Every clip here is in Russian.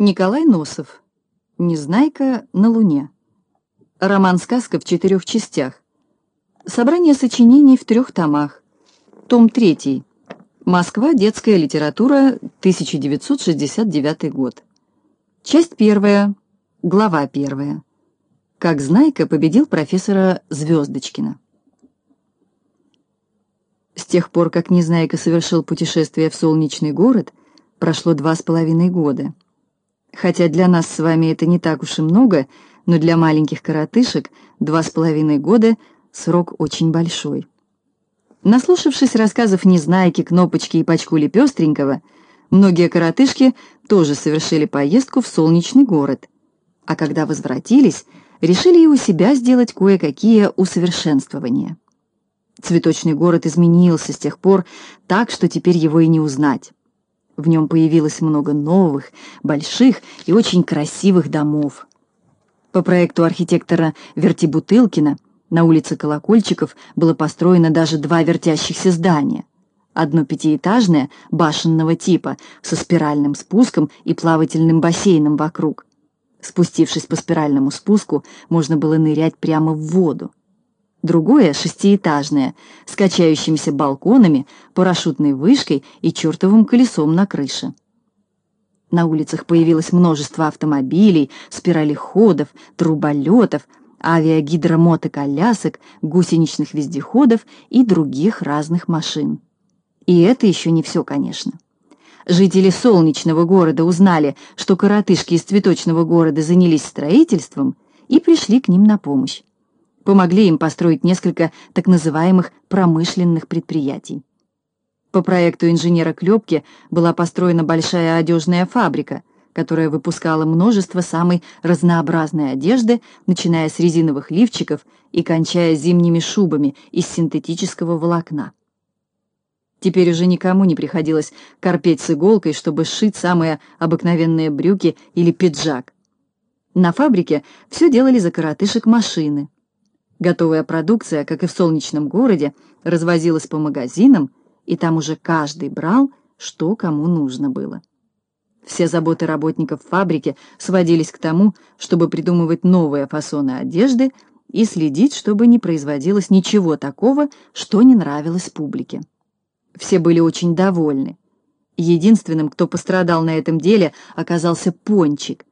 Николай Носов. Незнайка на Луне. Роман-сказка в четырех частях. Собрание сочинений в трех томах. Том 3. Москва. Детская литература. 1969 год. Часть первая. Глава первая. Как Знайка победил профессора Звездочкина. С тех пор, как Незнайка совершил путешествие в солнечный город, прошло два с половиной года. Хотя для нас с вами это не так уж и много, но для маленьких коротышек два с половиной года срок очень большой. Наслушавшись рассказов Незнайки, Кнопочки и Пачкули Пестренького, многие коротышки тоже совершили поездку в солнечный город, а когда возвратились, решили и у себя сделать кое-какие усовершенствования. Цветочный город изменился с тех пор так, что теперь его и не узнать. В нем появилось много новых, больших и очень красивых домов. По проекту архитектора Вертибутылкина на улице Колокольчиков было построено даже два вертящихся здания. Одно пятиэтажное, башенного типа, со спиральным спуском и плавательным бассейном вокруг. Спустившись по спиральному спуску, можно было нырять прямо в воду другое шестиэтажное, с качающимися балконами, парашютной вышкой и чертовым колесом на крыше. На улицах появилось множество автомобилей, спиралеходов, труболетов, авиагидромотоколясок, гусеничных вездеходов и других разных машин. И это еще не все, конечно. Жители солнечного города узнали, что коротышки из цветочного города занялись строительством и пришли к ним на помощь помогли им построить несколько так называемых промышленных предприятий. По проекту инженера Клепки была построена большая одежная фабрика, которая выпускала множество самой разнообразной одежды, начиная с резиновых лифчиков и кончая зимними шубами из синтетического волокна. Теперь уже никому не приходилось корпеть с иголкой, чтобы сшить самые обыкновенные брюки или пиджак. На фабрике все делали за коротышек машины. Готовая продукция, как и в солнечном городе, развозилась по магазинам, и там уже каждый брал, что кому нужно было. Все заботы работников фабрики сводились к тому, чтобы придумывать новые фасоны одежды и следить, чтобы не производилось ничего такого, что не нравилось публике. Все были очень довольны. Единственным, кто пострадал на этом деле, оказался Пончик,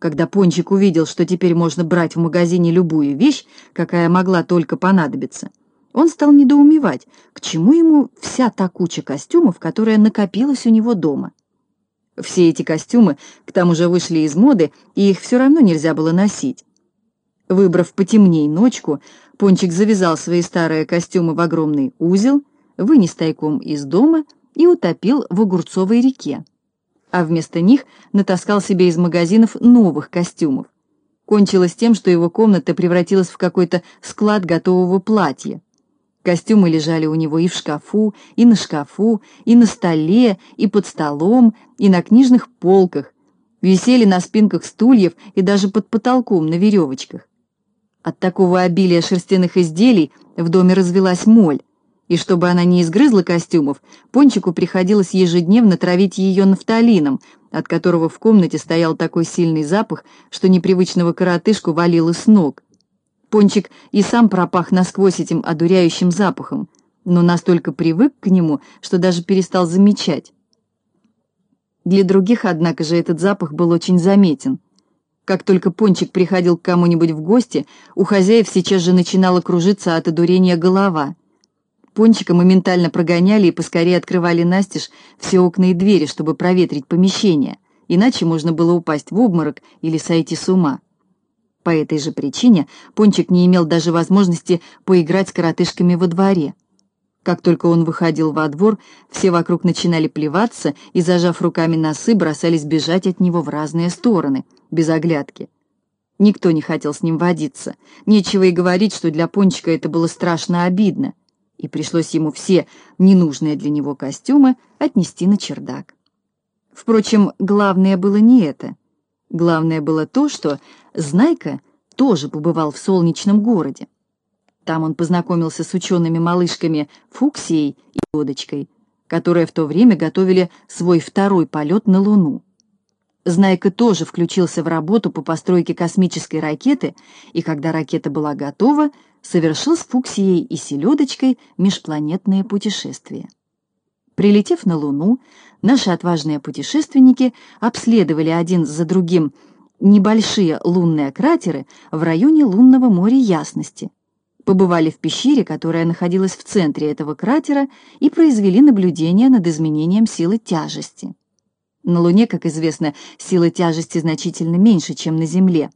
когда Пончик увидел, что теперь можно брать в магазине любую вещь, какая могла только понадобиться, он стал недоумевать, к чему ему вся та куча костюмов, которая накопилась у него дома. Все эти костюмы к тому же вышли из моды, и их все равно нельзя было носить. Выбрав потемней ночку, Пончик завязал свои старые костюмы в огромный узел, вынес тайком из дома и утопил в Огурцовой реке а вместо них натаскал себе из магазинов новых костюмов. Кончилось тем, что его комната превратилась в какой-то склад готового платья. Костюмы лежали у него и в шкафу, и на шкафу, и на столе, и под столом, и на книжных полках, висели на спинках стульев и даже под потолком на веревочках. От такого обилия шерстяных изделий в доме развелась моль, и чтобы она не изгрызла костюмов, Пончику приходилось ежедневно травить ее нафталином, от которого в комнате стоял такой сильный запах, что непривычного коротышку валило с ног. Пончик и сам пропах насквозь этим одуряющим запахом, но настолько привык к нему, что даже перестал замечать. Для других, однако же, этот запах был очень заметен. Как только Пончик приходил к кому-нибудь в гости, у хозяев сейчас же начинала кружиться от одурения голова — Пончика моментально прогоняли и поскорее открывали настежь все окна и двери, чтобы проветрить помещение, иначе можно было упасть в обморок или сойти с ума. По этой же причине Пончик не имел даже возможности поиграть с коротышками во дворе. Как только он выходил во двор, все вокруг начинали плеваться и, зажав руками носы, бросались бежать от него в разные стороны, без оглядки. Никто не хотел с ним водиться. Нечего и говорить, что для Пончика это было страшно обидно и пришлось ему все ненужные для него костюмы отнести на чердак. Впрочем, главное было не это. Главное было то, что Знайка тоже побывал в солнечном городе. Там он познакомился с учеными-малышками Фуксией и Лодочкой, которые в то время готовили свой второй полет на Луну. Знайка тоже включился в работу по постройке космической ракеты, и когда ракета была готова, совершил с Фуксией и Селедочкой межпланетное путешествие. Прилетев на Луну, наши отважные путешественники обследовали один за другим небольшие лунные кратеры в районе лунного моря Ясности, побывали в пещере, которая находилась в центре этого кратера, и произвели наблюдение над изменением силы тяжести. На Луне, как известно, сила тяжести значительно меньше, чем на Земле,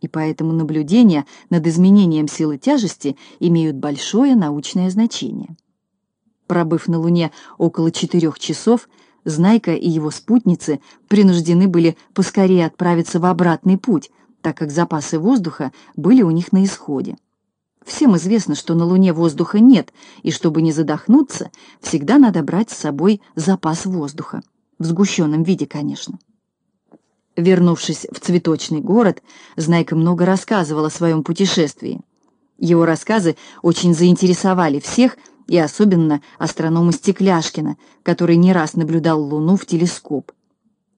и поэтому наблюдения над изменением силы тяжести имеют большое научное значение. Пробыв на Луне около четырех часов, Знайка и его спутницы принуждены были поскорее отправиться в обратный путь, так как запасы воздуха были у них на исходе. Всем известно, что на Луне воздуха нет, и чтобы не задохнуться, всегда надо брать с собой запас воздуха в сгущенном виде, конечно. Вернувшись в цветочный город, Знайка много рассказывал о своем путешествии. Его рассказы очень заинтересовали всех, и особенно астронома Стекляшкина, который не раз наблюдал Луну в телескоп.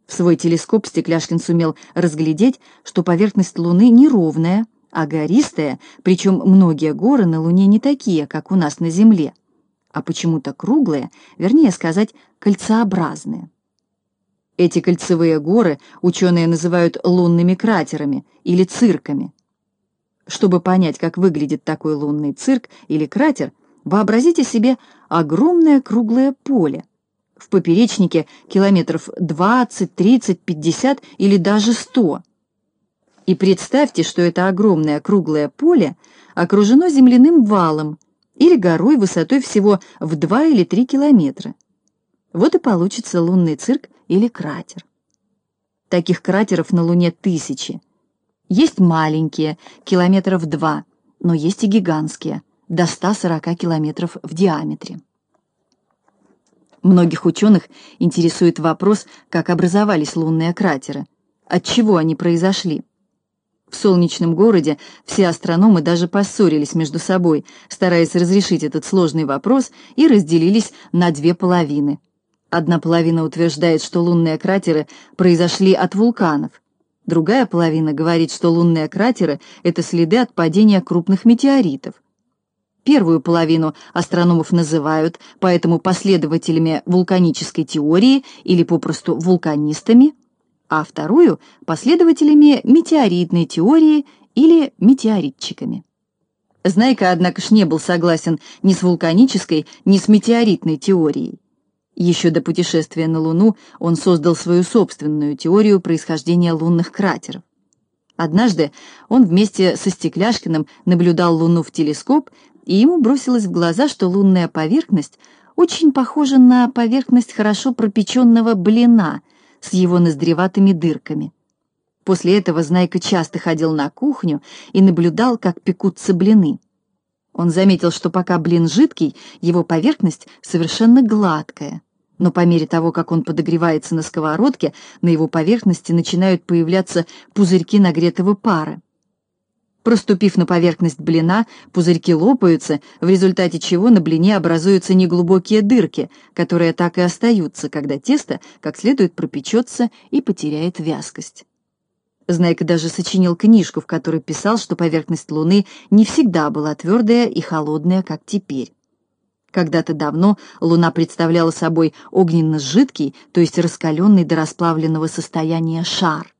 В свой телескоп Стекляшкин сумел разглядеть, что поверхность Луны неровная, а гористая, причем многие горы на Луне не такие, как у нас на Земле, а почему-то круглые, вернее сказать, кольцеобразные. Эти кольцевые горы ученые называют лунными кратерами или цирками. Чтобы понять, как выглядит такой лунный цирк или кратер, вообразите себе огромное круглое поле. В поперечнике километров 20, 30, 50 или даже 100. И представьте, что это огромное круглое поле окружено земляным валом или горой высотой всего в 2 или 3 километра. Вот и получится лунный цирк или кратер. Таких кратеров на Луне тысячи. Есть маленькие, километров два, но есть и гигантские, до 140 километров в диаметре. Многих ученых интересует вопрос, как образовались лунные кратеры, от чего они произошли. В солнечном городе все астрономы даже поссорились между собой, стараясь разрешить этот сложный вопрос, и разделились на две половины. Одна половина утверждает, что лунные кратеры произошли от вулканов. Другая половина говорит, что лунные кратеры — это следы от падения крупных метеоритов. Первую половину астрономов называют поэтому последователями вулканической теории или попросту вулканистами, а вторую — последователями метеоритной теории или метеоритчиками. Знайка, однако ж, не был согласен ни с вулканической, ни с метеоритной теорией. Еще до путешествия на Луну он создал свою собственную теорию происхождения лунных кратеров. Однажды он вместе со Стекляшкиным наблюдал Луну в телескоп, и ему бросилось в глаза, что лунная поверхность очень похожа на поверхность хорошо пропеченного блина с его ноздреватыми дырками. После этого Знайка часто ходил на кухню и наблюдал, как пекутся блины. Он заметил, что пока блин жидкий, его поверхность совершенно гладкая, но по мере того, как он подогревается на сковородке, на его поверхности начинают появляться пузырьки нагретого пара. Проступив на поверхность блина, пузырьки лопаются, в результате чего на блине образуются неглубокие дырки, которые так и остаются, когда тесто как следует пропечется и потеряет вязкость. Знайка даже сочинил книжку, в которой писал, что поверхность Луны не всегда была твердая и холодная, как теперь. Когда-то давно Луна представляла собой огненно-жидкий, то есть раскаленный до расплавленного состояния шар.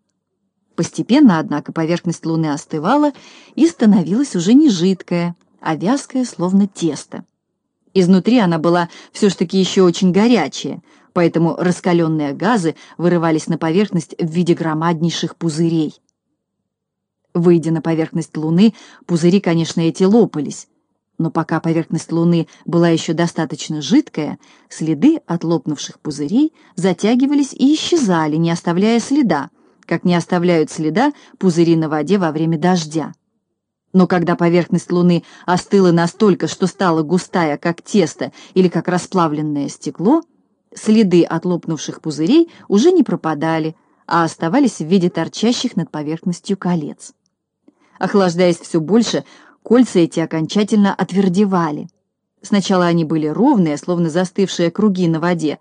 Постепенно, однако, поверхность Луны остывала и становилась уже не жидкая, а вязкая, словно тесто. Изнутри она была все-таки еще очень горячая, поэтому раскаленные газы вырывались на поверхность в виде громаднейших пузырей. Выйдя на поверхность Луны, пузыри, конечно, эти лопались, но пока поверхность Луны была еще достаточно жидкая, следы от лопнувших пузырей затягивались и исчезали, не оставляя следа, как не оставляют следа пузыри на воде во время дождя. Но когда поверхность Луны остыла настолько, что стала густая, как тесто или как расплавленное стекло, следы от лопнувших пузырей уже не пропадали, а оставались в виде торчащих над поверхностью колец. Охлаждаясь все больше, Кольца эти окончательно отвердевали. Сначала они были ровные, словно застывшие круги на воде,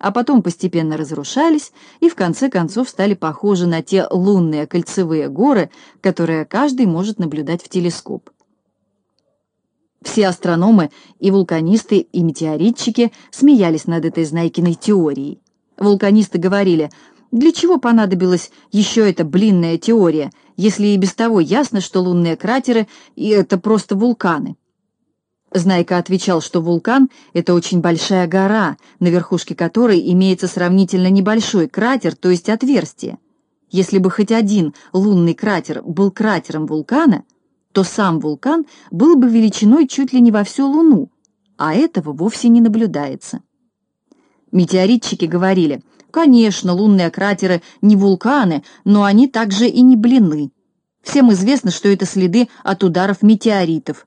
а потом постепенно разрушались и в конце концов стали похожи на те лунные кольцевые горы, которые каждый может наблюдать в телескоп. Все астрономы и вулканисты и метеоритчики смеялись над этой Знайкиной теорией. Вулканисты говорили, для чего понадобилась еще эта блинная теория, если и без того ясно, что лунные кратеры — и это просто вулканы. Знайка отвечал, что вулкан — это очень большая гора, на верхушке которой имеется сравнительно небольшой кратер, то есть отверстие. Если бы хоть один лунный кратер был кратером вулкана, то сам вулкан был бы величиной чуть ли не во всю Луну, а этого вовсе не наблюдается. Метеоритчики говорили, конечно, лунные кратеры не вулканы, но они также и не блины. Всем известно, что это следы от ударов метеоритов.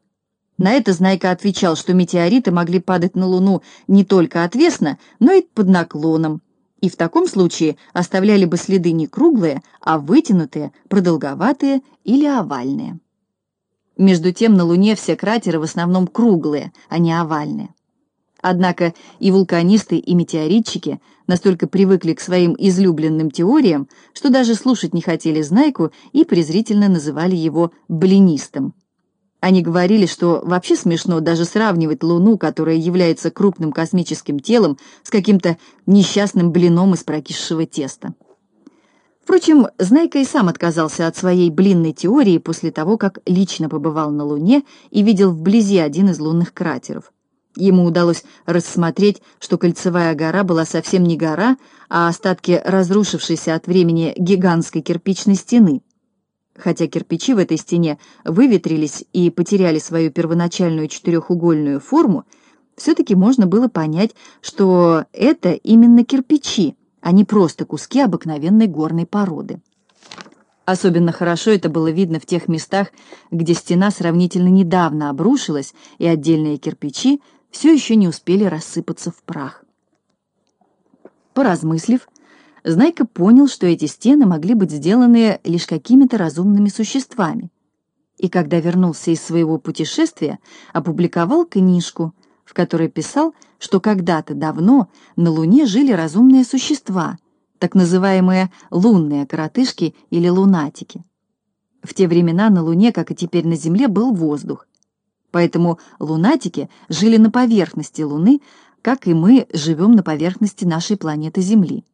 На это Знайка отвечал, что метеориты могли падать на Луну не только отвесно, но и под наклоном, и в таком случае оставляли бы следы не круглые, а вытянутые, продолговатые или овальные. Между тем на Луне все кратеры в основном круглые, а не овальные. Однако и вулканисты, и метеоритчики настолько привыкли к своим излюбленным теориям, что даже слушать не хотели Знайку и презрительно называли его «блинистом». Они говорили, что вообще смешно даже сравнивать Луну, которая является крупным космическим телом, с каким-то несчастным блином из прокисшего теста. Впрочем, Знайка и сам отказался от своей блинной теории после того, как лично побывал на Луне и видел вблизи один из лунных кратеров. Ему удалось рассмотреть, что Кольцевая гора была совсем не гора, а остатки разрушившейся от времени гигантской кирпичной стены — Хотя кирпичи в этой стене выветрились и потеряли свою первоначальную четырехугольную форму, все-таки можно было понять, что это именно кирпичи, а не просто куски обыкновенной горной породы. Особенно хорошо это было видно в тех местах, где стена сравнительно недавно обрушилась, и отдельные кирпичи все еще не успели рассыпаться в прах. Поразмыслив, Знайка понял, что эти стены могли быть сделаны лишь какими-то разумными существами. И когда вернулся из своего путешествия, опубликовал книжку, в которой писал, что когда-то давно на Луне жили разумные существа, так называемые лунные коротышки или лунатики. В те времена на Луне, как и теперь на Земле, был воздух. Поэтому лунатики жили на поверхности Луны, как и мы живем на поверхности нашей планеты Земли.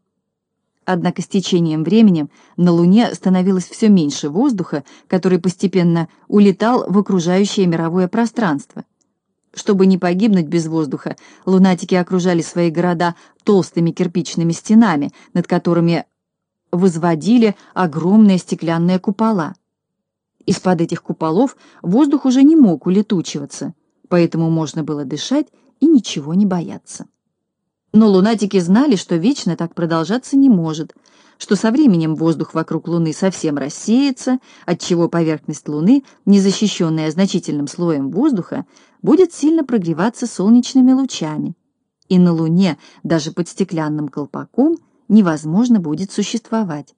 Однако с течением времени на Луне становилось все меньше воздуха, который постепенно улетал в окружающее мировое пространство. Чтобы не погибнуть без воздуха, лунатики окружали свои города толстыми кирпичными стенами, над которыми возводили огромные стеклянные купола. Из-под этих куполов воздух уже не мог улетучиваться, поэтому можно было дышать и ничего не бояться. Но лунатики знали, что вечно так продолжаться не может, что со временем воздух вокруг Луны совсем рассеется, отчего поверхность Луны, не защищенная значительным слоем воздуха, будет сильно прогреваться солнечными лучами. И на Луне, даже под стеклянным колпаком, невозможно будет существовать.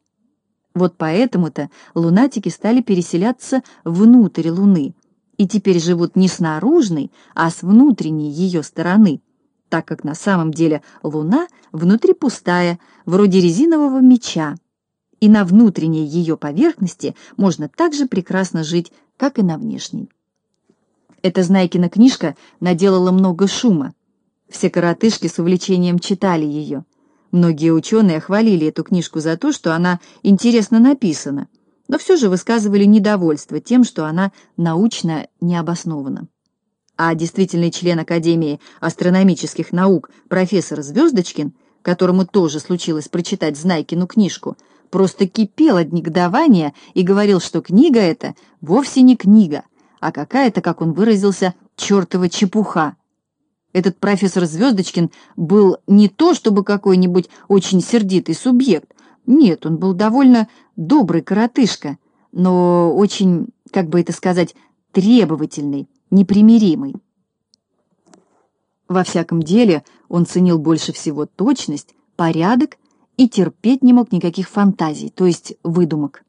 Вот поэтому-то лунатики стали переселяться внутрь Луны, и теперь живут не с наружной, а с внутренней ее стороны – так как на самом деле Луна внутри пустая, вроде резинового меча, и на внутренней ее поверхности можно так же прекрасно жить, как и на внешней. Эта Знайкина книжка наделала много шума. Все коротышки с увлечением читали ее. Многие ученые хвалили эту книжку за то, что она интересно написана, но все же высказывали недовольство тем, что она научно необоснована а действительный член Академии астрономических наук профессор Звездочкин, которому тоже случилось прочитать Знайкину книжку, просто кипел от негодования и говорил, что книга эта вовсе не книга, а какая-то, как он выразился, чертова чепуха. Этот профессор Звездочкин был не то чтобы какой-нибудь очень сердитый субъект, нет, он был довольно добрый коротышка, но очень, как бы это сказать, требовательный, непримиримый. Во всяком деле он ценил больше всего точность, порядок и терпеть не мог никаких фантазий, то есть выдумок.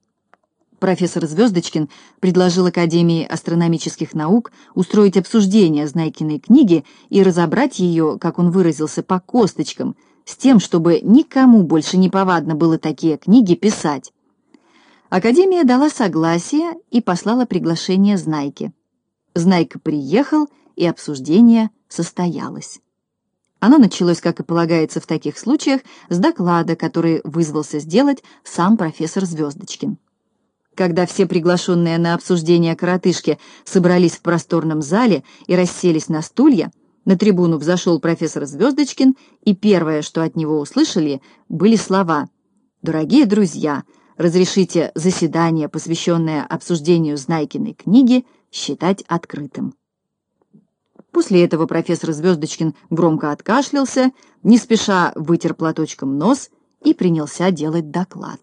Профессор Звездочкин предложил Академии астрономических наук устроить обсуждение Знайкиной книги и разобрать ее, как он выразился, по косточкам, с тем, чтобы никому больше не повадно было такие книги писать. Академия дала согласие и послала приглашение Знайке. Знайка приехал, и обсуждение состоялось. Оно началось, как и полагается в таких случаях, с доклада, который вызвался сделать сам профессор Звездочкин. Когда все приглашенные на обсуждение коротышки собрались в просторном зале и расселись на стулья, на трибуну взошел профессор Звездочкин, и первое, что от него услышали, были слова «Дорогие друзья, разрешите заседание, посвященное обсуждению Знайкиной книги, считать открытым». После этого профессор Звездочкин громко откашлялся, не спеша вытер платочком нос и принялся делать доклад.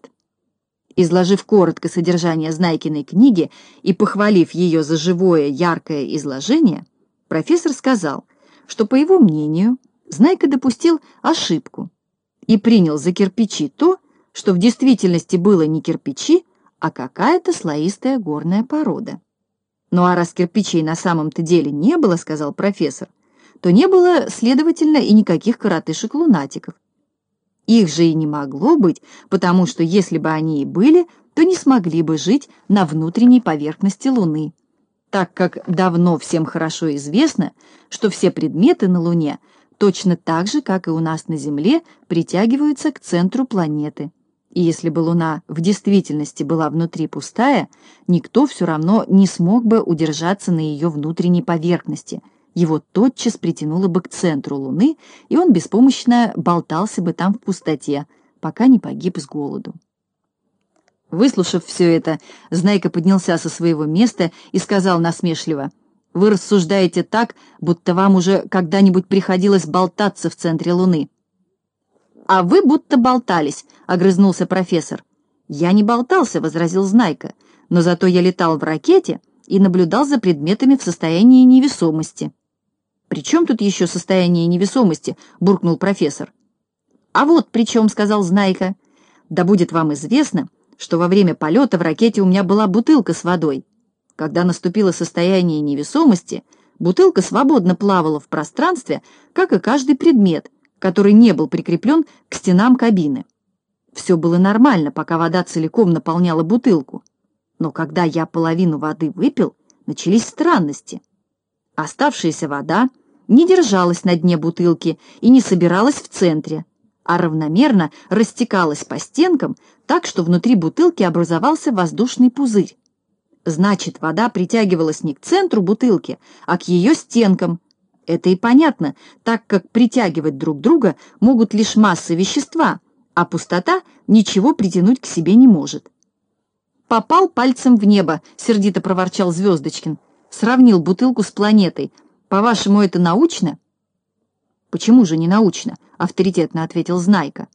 Изложив коротко содержание Знайкиной книги и похвалив ее за живое, яркое изложение, профессор сказал, что, по его мнению, Знайка допустил ошибку и принял за кирпичи то, что в действительности было не кирпичи, а какая-то слоистая горная порода. «Ну а раз кирпичей на самом-то деле не было, — сказал профессор, — то не было, следовательно, и никаких коротышек-лунатиков. Их же и не могло быть, потому что если бы они и были, то не смогли бы жить на внутренней поверхности Луны, так как давно всем хорошо известно, что все предметы на Луне точно так же, как и у нас на Земле, притягиваются к центру планеты. И если бы Луна в действительности была внутри пустая, никто все равно не смог бы удержаться на ее внутренней поверхности. Его тотчас притянуло бы к центру Луны, и он беспомощно болтался бы там в пустоте, пока не погиб с голоду. Выслушав все это, Знайка поднялся со своего места и сказал насмешливо, «Вы рассуждаете так, будто вам уже когда-нибудь приходилось болтаться в центре Луны». «А вы будто болтались», — огрызнулся профессор. «Я не болтался», — возразил Знайка, «но зато я летал в ракете и наблюдал за предметами в состоянии невесомости». «При чем тут еще состояние невесомости?» — буркнул профессор. «А вот при чем», — сказал Знайка. «Да будет вам известно, что во время полета в ракете у меня была бутылка с водой. Когда наступило состояние невесомости, бутылка свободно плавала в пространстве, как и каждый предмет, который не был прикреплен к стенам кабины. Все было нормально, пока вода целиком наполняла бутылку. Но когда я половину воды выпил, начались странности. Оставшаяся вода не держалась на дне бутылки и не собиралась в центре, а равномерно растекалась по стенкам так, что внутри бутылки образовался воздушный пузырь. Значит, вода притягивалась не к центру бутылки, а к ее стенкам, это и понятно, так как притягивать друг друга могут лишь массы вещества, а пустота ничего притянуть к себе не может. «Попал пальцем в небо», — сердито проворчал Звездочкин. «Сравнил бутылку с планетой. По-вашему, это научно?» «Почему же не научно?» — авторитетно ответил Знайка.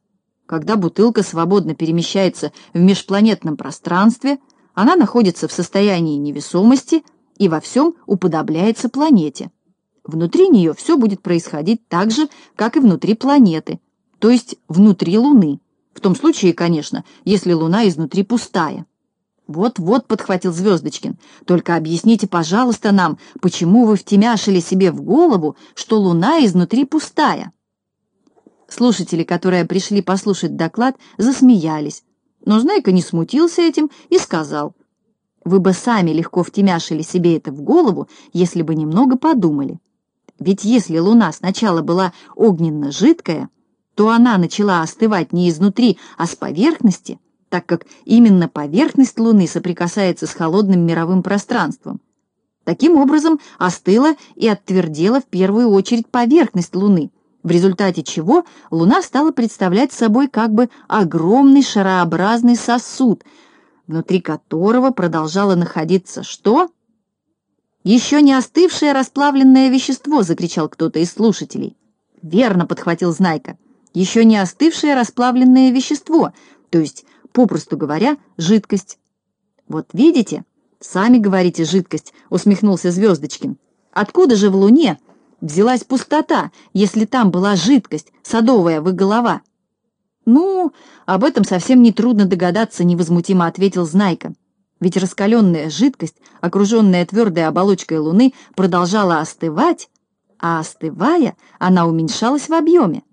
«Когда бутылка свободно перемещается в межпланетном пространстве, она находится в состоянии невесомости и во всем уподобляется планете». Внутри нее все будет происходить так же, как и внутри планеты, то есть внутри Луны. В том случае, конечно, если Луна изнутри пустая. «Вот-вот», — подхватил Звездочкин, — «только объясните, пожалуйста, нам, почему вы втемяшили себе в голову, что Луна изнутри пустая?» Слушатели, которые пришли послушать доклад, засмеялись, но Знайка не смутился этим и сказал, «Вы бы сами легко втемяшили себе это в голову, если бы немного подумали. Ведь если Луна сначала была огненно-жидкая, то она начала остывать не изнутри, а с поверхности, так как именно поверхность Луны соприкасается с холодным мировым пространством. Таким образом, остыла и оттвердела в первую очередь поверхность Луны, в результате чего Луна стала представлять собой как бы огромный шарообразный сосуд, внутри которого продолжало находиться что? «Еще не остывшее расплавленное вещество!» — закричал кто-то из слушателей. «Верно!» — подхватил Знайка. «Еще не остывшее расплавленное вещество, то есть, попросту говоря, жидкость». «Вот видите? Сами говорите жидкость!» — усмехнулся Звездочкин. «Откуда же в Луне взялась пустота, если там была жидкость, садовая вы голова?» «Ну, об этом совсем нетрудно догадаться», — невозмутимо ответил Знайка. Ведь раскаленная жидкость, окруженная твердой оболочкой Луны, продолжала остывать, а остывая, она уменьшалась в объеме.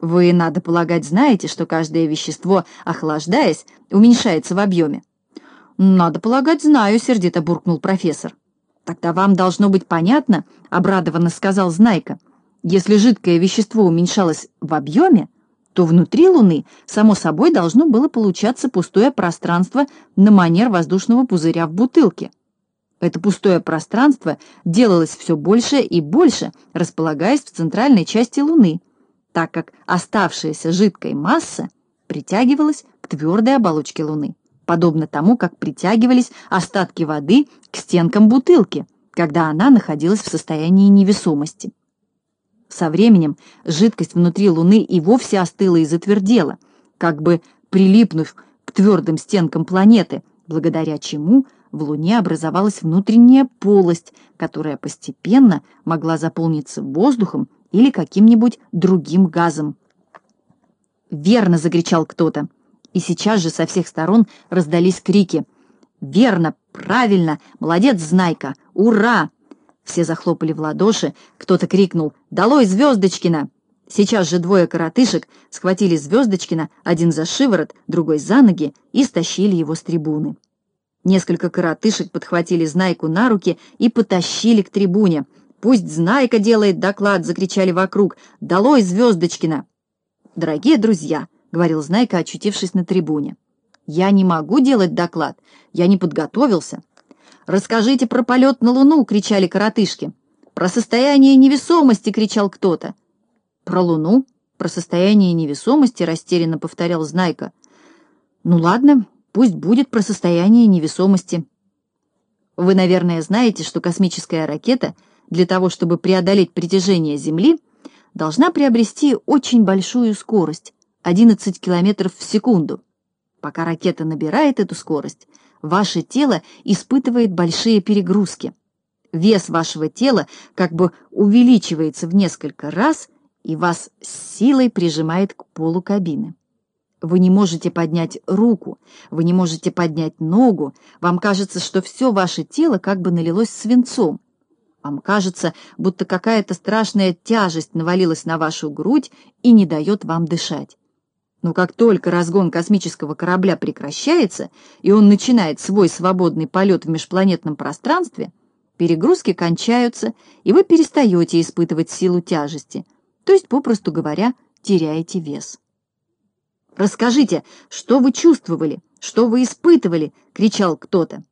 Вы, надо полагать, знаете, что каждое вещество, охлаждаясь, уменьшается в объеме. «Надо полагать, знаю», — сердито буркнул профессор. «Тогда вам должно быть понятно», — обрадованно сказал Знайка. «Если жидкое вещество уменьшалось в объеме, то внутри Луны, само собой, должно было получаться пустое пространство на манер воздушного пузыря в бутылке. Это пустое пространство делалось все больше и больше, располагаясь в центральной части Луны, так как оставшаяся жидкая масса притягивалась к твердой оболочке Луны, подобно тому, как притягивались остатки воды к стенкам бутылки, когда она находилась в состоянии невесомости. Со временем жидкость внутри Луны и вовсе остыла и затвердела, как бы прилипнув к твердым стенкам планеты, благодаря чему в Луне образовалась внутренняя полость, которая постепенно могла заполниться воздухом или каким-нибудь другим газом. «Верно!» — закричал кто-то. И сейчас же со всех сторон раздались крики. «Верно! Правильно! Молодец, Знайка! Ура!» Все захлопали в ладоши, кто-то крикнул «Долой Звездочкина!» Сейчас же двое коротышек схватили Звездочкина, один за шиворот, другой за ноги, и стащили его с трибуны. Несколько коротышек подхватили Знайку на руки и потащили к трибуне — «Пусть Знайка делает доклад!» — закричали вокруг. «Долой Звездочкина!» «Дорогие друзья!» — говорил Знайка, очутившись на трибуне. «Я не могу делать доклад. Я не подготовился». «Расскажите про полет на Луну!» — кричали коротышки. «Про состояние невесомости!» — кричал кто-то. «Про Луну? Про состояние невесомости?» — растерянно повторял Знайка. «Ну ладно, пусть будет про состояние невесомости». Вы, наверное, знаете, что космическая ракета — для того, чтобы преодолеть притяжение Земли, должна приобрести очень большую скорость — 11 км в секунду. Пока ракета набирает эту скорость, ваше тело испытывает большие перегрузки. Вес вашего тела как бы увеличивается в несколько раз и вас с силой прижимает к полу кабины. Вы не можете поднять руку, вы не можете поднять ногу, вам кажется, что все ваше тело как бы налилось свинцом, вам кажется, будто какая-то страшная тяжесть навалилась на вашу грудь и не дает вам дышать. Но как только разгон космического корабля прекращается, и он начинает свой свободный полет в межпланетном пространстве, перегрузки кончаются, и вы перестаете испытывать силу тяжести, то есть, попросту говоря, теряете вес. «Расскажите, что вы чувствовали, что вы испытывали?» — кричал кто-то.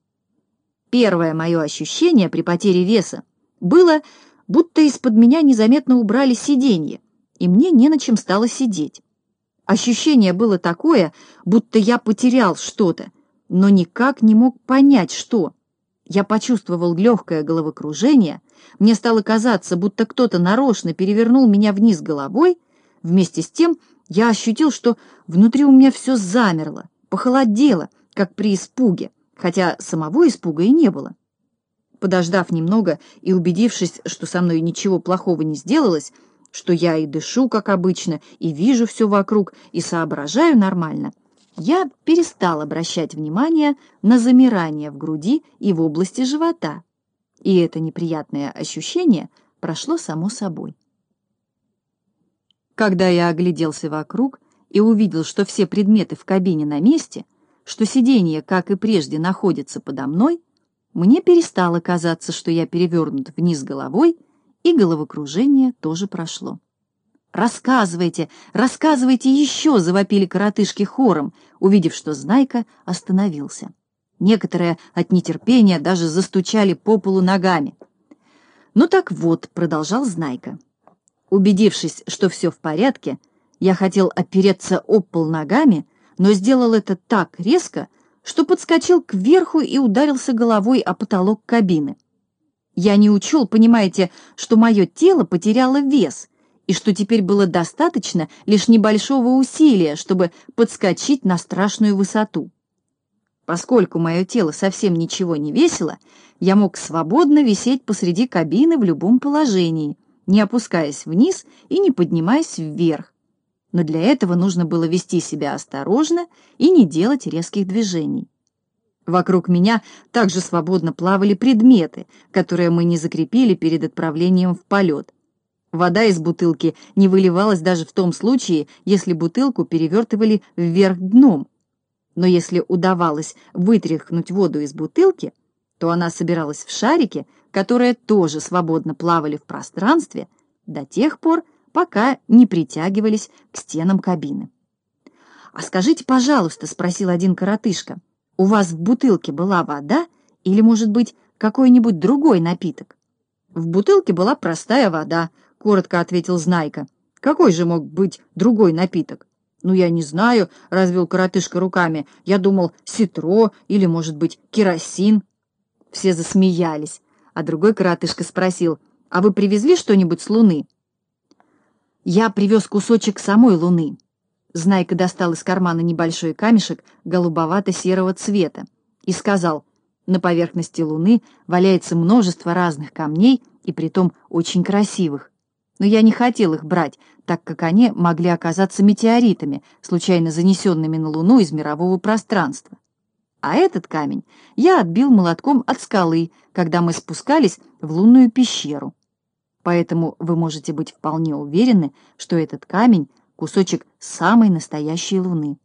Первое мое ощущение при потере веса было, будто из-под меня незаметно убрали сиденье, и мне не на чем стало сидеть. Ощущение было такое, будто я потерял что-то, но никак не мог понять, что. Я почувствовал легкое головокружение, мне стало казаться, будто кто-то нарочно перевернул меня вниз головой, вместе с тем я ощутил, что внутри у меня все замерло, похолодело, как при испуге, хотя самого испуга и не было. Подождав немного и убедившись, что со мной ничего плохого не сделалось, что я и дышу, как обычно, и вижу все вокруг, и соображаю нормально, я перестал обращать внимание на замирание в груди и в области живота. И это неприятное ощущение прошло само собой. Когда я огляделся вокруг и увидел, что все предметы в кабине на месте, что сиденье, как и прежде, находится подо мной, мне перестало казаться, что я перевернут вниз головой, и головокружение тоже прошло. «Рассказывайте, рассказывайте еще!» — завопили коротышки хором, увидев, что Знайка остановился. Некоторые от нетерпения даже застучали по полу ногами. «Ну так вот», — продолжал Знайка. Убедившись, что все в порядке, я хотел опереться об пол ногами, но сделал это так резко, что подскочил кверху и ударился головой о потолок кабины. Я не учел, понимаете, что мое тело потеряло вес, и что теперь было достаточно лишь небольшого усилия, чтобы подскочить на страшную высоту. Поскольку мое тело совсем ничего не весило, я мог свободно висеть посреди кабины в любом положении, не опускаясь вниз и не поднимаясь вверх, но для этого нужно было вести себя осторожно и не делать резких движений. Вокруг меня также свободно плавали предметы, которые мы не закрепили перед отправлением в полет. Вода из бутылки не выливалась даже в том случае, если бутылку перевертывали вверх дном. Но если удавалось вытряхнуть воду из бутылки, то она собиралась в шарики, которые тоже свободно плавали в пространстве до тех пор, пока не притягивались к стенам кабины. «А скажите, пожалуйста», — спросил один коротышка, — «у вас в бутылке была вода или, может быть, какой-нибудь другой напиток?» «В бутылке была простая вода», — коротко ответил Знайка. «Какой же мог быть другой напиток?» «Ну, я не знаю», — развел коротышка руками. «Я думал, ситро или, может быть, керосин». Все засмеялись, а другой коротышка спросил, «А вы привезли что-нибудь с Луны?» «Я привез кусочек самой Луны». Знайка достал из кармана небольшой камешек голубовато-серого цвета и сказал, «На поверхности Луны валяется множество разных камней, и притом очень красивых. Но я не хотел их брать, так как они могли оказаться метеоритами, случайно занесенными на Луну из мирового пространства. А этот камень я отбил молотком от скалы, когда мы спускались в лунную пещеру. Поэтому вы можете быть вполне уверены, что этот камень — кусочек самой настоящей Луны.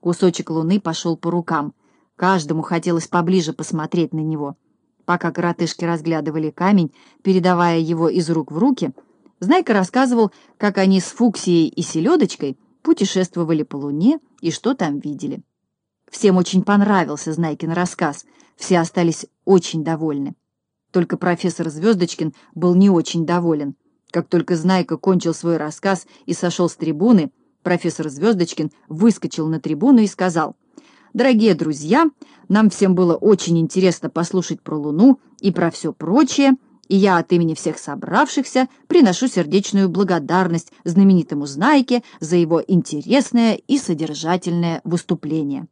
Кусочек Луны пошел по рукам. Каждому хотелось поближе посмотреть на него — Пока коротышки разглядывали камень, передавая его из рук в руки, Знайка рассказывал, как они с Фуксией и Селедочкой путешествовали по Луне и что там видели. Всем очень понравился Знайкин рассказ, все остались очень довольны. Только профессор Звездочкин был не очень доволен. Как только Знайка кончил свой рассказ и сошел с трибуны, профессор Звездочкин выскочил на трибуну и сказал — Дорогие друзья, нам всем было очень интересно послушать про Луну и про все прочее, и я от имени всех собравшихся приношу сердечную благодарность знаменитому Знайке за его интересное и содержательное выступление.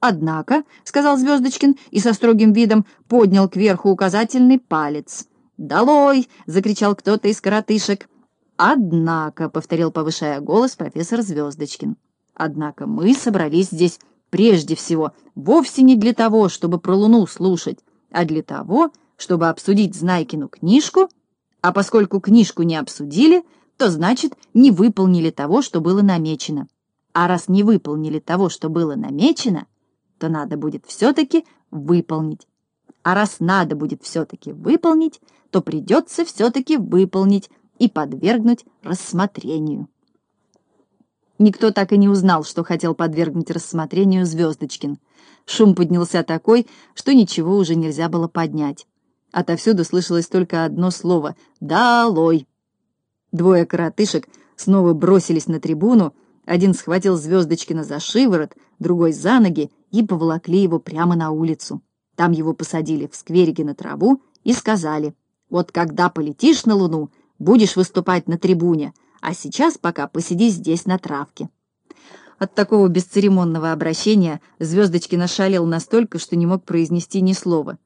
«Однако», — сказал Звездочкин и со строгим видом поднял кверху указательный палец. «Долой!» — закричал кто-то из коротышек. «Однако», — повторил, повышая голос, профессор Звездочкин. «Однако мы собрались здесь Прежде всего, вовсе не для того, чтобы про Луну слушать, а для того, чтобы обсудить Знайкину книжку, а поскольку книжку не обсудили, то значит не выполнили того, что было намечено. А раз не выполнили того, что было намечено, то надо будет все-таки выполнить. А раз надо будет все-таки выполнить, то придется все-таки выполнить и подвергнуть рассмотрению. Никто так и не узнал, что хотел подвергнуть рассмотрению Звездочкин. Шум поднялся такой, что ничего уже нельзя было поднять. Отовсюду слышалось только одно слово «Долой!». Двое коротышек снова бросились на трибуну, один схватил Звездочкина за шиворот, другой за ноги и поволокли его прямо на улицу. Там его посадили в скверике на траву и сказали, «Вот когда полетишь на Луну, будешь выступать на трибуне, а сейчас пока посиди здесь на травке». От такого бесцеремонного обращения Звездочкин ошалел настолько, что не мог произнести ни слова.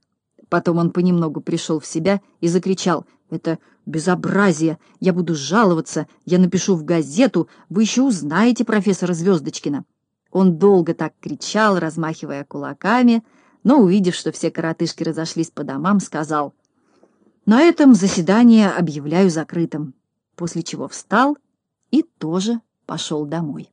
Потом он понемногу пришел в себя и закричал «Это безобразие! Я буду жаловаться! Я напишу в газету! Вы еще узнаете профессора Звездочкина!» Он долго так кричал, размахивая кулаками, но, увидев, что все коротышки разошлись по домам, сказал «На этом заседание объявляю закрытым» после чего встал и тоже пошел домой.